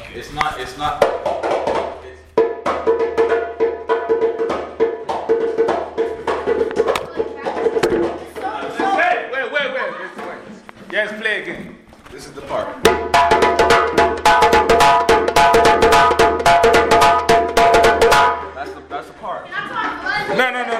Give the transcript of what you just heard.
Okay. It's not, it's not. It's wait, wait, wait, wait. Yes, play again. This is the part. No, no, no,